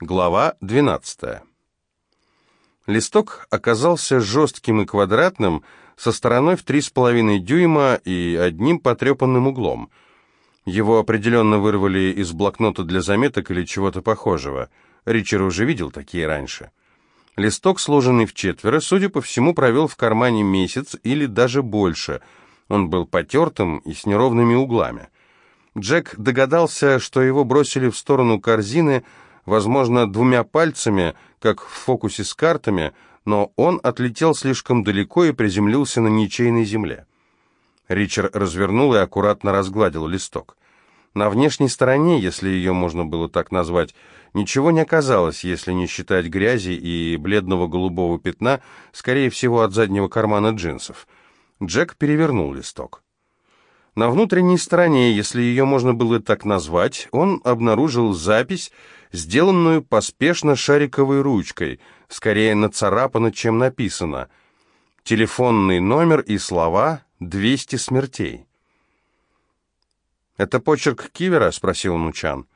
Глава 12. Листок оказался жестким и квадратным, со стороной в 3,5 дюйма и одним потрепанным углом. Его определенно вырвали из блокнота для заметок или чего-то похожего. Ричард уже видел такие раньше. Листок, сложенный в четверо, судя по всему, провел в кармане месяц или даже больше. Он был потертым и с неровными углами. Джек догадался, что его бросили в сторону корзины, возможно, двумя пальцами, как в фокусе с картами, но он отлетел слишком далеко и приземлился на ничейной земле. Ричард развернул и аккуратно разгладил листок. На внешней стороне, если ее можно было так назвать, ничего не оказалось, если не считать грязи и бледного голубого пятна, скорее всего, от заднего кармана джинсов. Джек перевернул листок. На внутренней стороне, если ее можно было так назвать, он обнаружил запись, сделанную поспешно шариковой ручкой, скорее нацарапано, чем написано. Телефонный номер и слова «200 смертей». «Это почерк Кивера?» — спросил Нучан.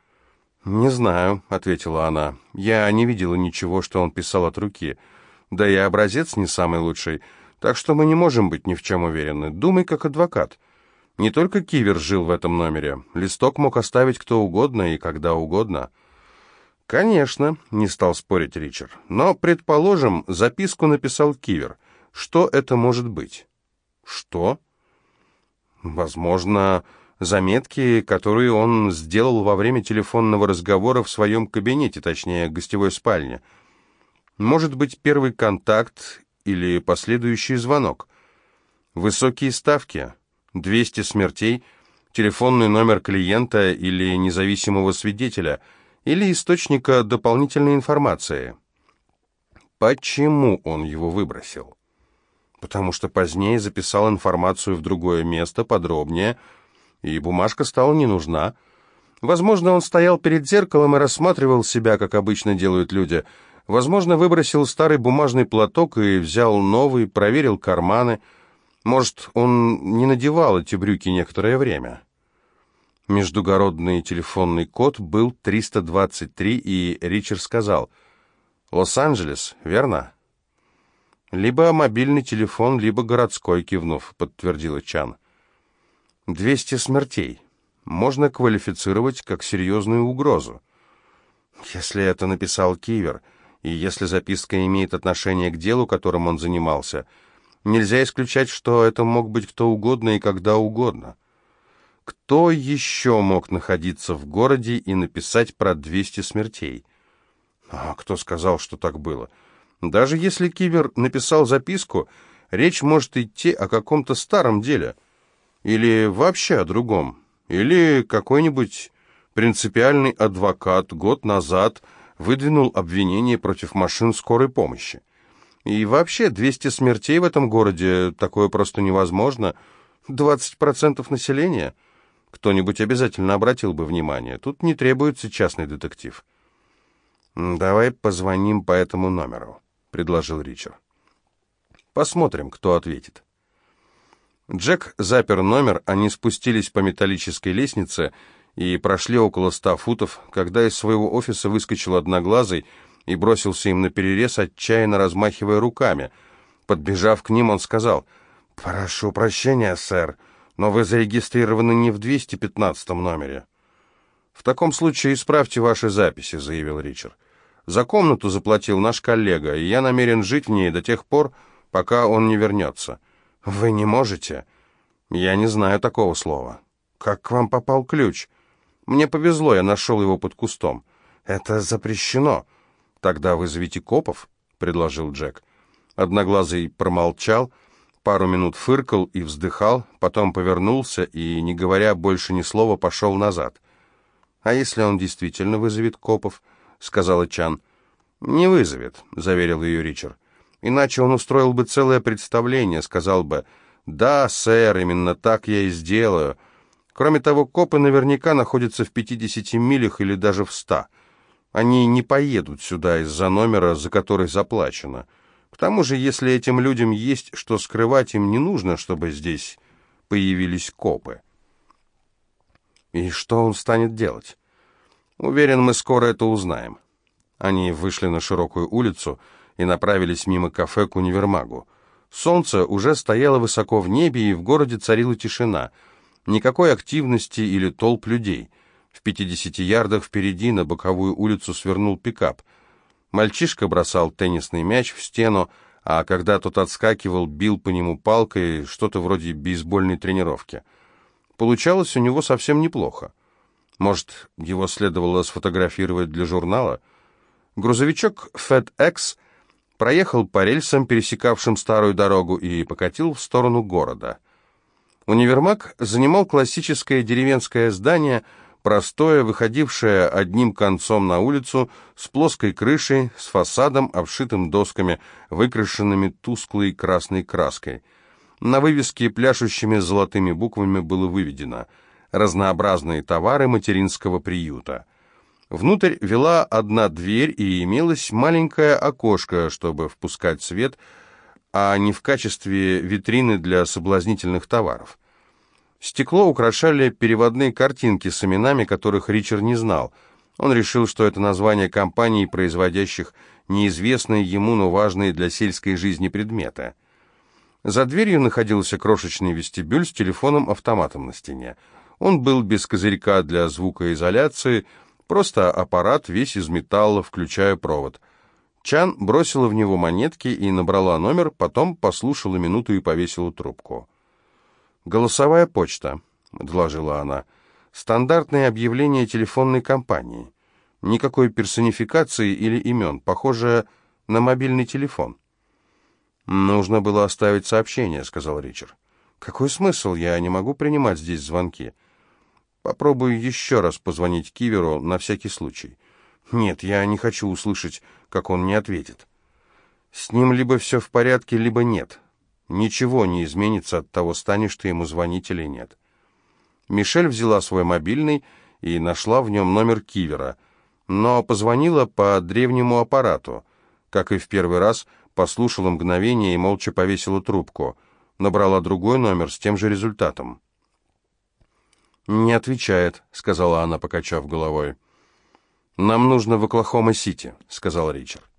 «Не знаю», — ответила она. «Я не видела ничего, что он писал от руки. Да и образец не самый лучший, так что мы не можем быть ни в чем уверены. Думай как адвокат». Не только Кивер жил в этом номере. Листок мог оставить кто угодно и когда угодно. «Конечно», — не стал спорить Ричард. «Но, предположим, записку написал Кивер. Что это может быть?» «Что?» «Возможно, заметки, которые он сделал во время телефонного разговора в своем кабинете, точнее, гостевой спальне. Может быть, первый контакт или последующий звонок. Высокие ставки». 200 смертей, телефонный номер клиента или независимого свидетеля, или источника дополнительной информации. Почему он его выбросил? Потому что позднее записал информацию в другое место, подробнее, и бумажка стала не нужна. Возможно, он стоял перед зеркалом и рассматривал себя, как обычно делают люди. Возможно, выбросил старый бумажный платок и взял новый, проверил карманы – может, он не надевал эти брюки некоторое время? Междугородный телефонный код был 323, и Ричард сказал «Лос-Анджелес, верно?» «Либо мобильный телефон, либо городской», — кивнув, подтвердила Чан. «Двести смертей. Можно квалифицировать как серьезную угрозу. Если это написал Кивер, и если записка имеет отношение к делу, которым он занимался, — Нельзя исключать, что это мог быть кто угодно и когда угодно. Кто еще мог находиться в городе и написать про 200 смертей? А кто сказал, что так было? Даже если Кивер написал записку, речь может идти о каком-то старом деле. Или вообще о другом. Или какой-нибудь принципиальный адвокат год назад выдвинул обвинение против машин скорой помощи. И вообще, 200 смертей в этом городе, такое просто невозможно. 20% населения. Кто-нибудь обязательно обратил бы внимание. Тут не требуется частный детектив. «Давай позвоним по этому номеру», — предложил Ричард. «Посмотрим, кто ответит». Джек запер номер, они спустились по металлической лестнице и прошли около ста футов, когда из своего офиса выскочил одноглазый, и бросился им на перерез, отчаянно размахивая руками. Подбежав к ним, он сказал, «Прошу прощения, сэр, но вы зарегистрированы не в 215 номере». «В таком случае исправьте ваши записи», — заявил Ричард. «За комнату заплатил наш коллега, и я намерен жить в ней до тех пор, пока он не вернется». «Вы не можете?» «Я не знаю такого слова». «Как к вам попал ключ?» «Мне повезло, я нашел его под кустом». «Это запрещено». «Тогда вызовите копов», — предложил Джек. Одноглазый промолчал, пару минут фыркал и вздыхал, потом повернулся и, не говоря больше ни слова, пошел назад. «А если он действительно вызовет копов?» — сказала Чан. «Не вызовет», — заверил ее Ричард. «Иначе он устроил бы целое представление, сказал бы, «Да, сэр, именно так я и сделаю». Кроме того, копы наверняка находятся в пятидесяти милях или даже в ста. Они не поедут сюда из-за номера, за который заплачено. К тому же, если этим людям есть что скрывать, им не нужно, чтобы здесь появились копы. И что он станет делать? Уверен, мы скоро это узнаем. Они вышли на широкую улицу и направились мимо кафе к универмагу. Солнце уже стояло высоко в небе, и в городе царила тишина. Никакой активности или толп людей. В 50 ярдах впереди на боковую улицу свернул пикап. Мальчишка бросал теннисный мяч в стену, а когда тот отскакивал, бил по нему палкой, что-то вроде бейсбольной тренировки. Получалось у него совсем неплохо. Может, его следовало сфотографировать для журнала? Грузовичок FedEx проехал по рельсам, пересекавшим старую дорогу, и покатил в сторону города. Универмаг занимал классическое деревенское здание, простое, выходившее одним концом на улицу, с плоской крышей, с фасадом, обшитым досками, выкрашенными тусклой красной краской. На вывеске пляшущими золотыми буквами было выведено «Разнообразные товары материнского приюта». Внутрь вела одна дверь и имелось маленькое окошко, чтобы впускать свет, а не в качестве витрины для соблазнительных товаров. Стекло украшали переводные картинки с именами, которых Ричард не знал. Он решил, что это название компаний, производящих неизвестные ему, но важные для сельской жизни предметы. За дверью находился крошечный вестибюль с телефоном-автоматом на стене. Он был без козырька для звукоизоляции, Просто аппарат весь из металла, включая провод. Чан бросила в него монетки и набрала номер, потом послушала минуту и повесила трубку. «Голосовая почта», — доложила она. «Стандартное объявление телефонной компании. Никакой персонификации или имен. Похоже на мобильный телефон». «Нужно было оставить сообщение», — сказал Ричард. «Какой смысл? Я не могу принимать здесь звонки». Попробую еще раз позвонить Киверу на всякий случай. Нет, я не хочу услышать, как он не ответит. С ним либо все в порядке, либо нет. Ничего не изменится от того, станешь ты ему звонить или нет. Мишель взяла свой мобильный и нашла в нем номер Кивера, но позвонила по древнему аппарату. Как и в первый раз, послушала мгновение и молча повесила трубку. Набрала другой номер с тем же результатом. «Не отвечает», — сказала она, покачав головой. «Нам нужно в Оклахома-Сити», — сказал Ричард.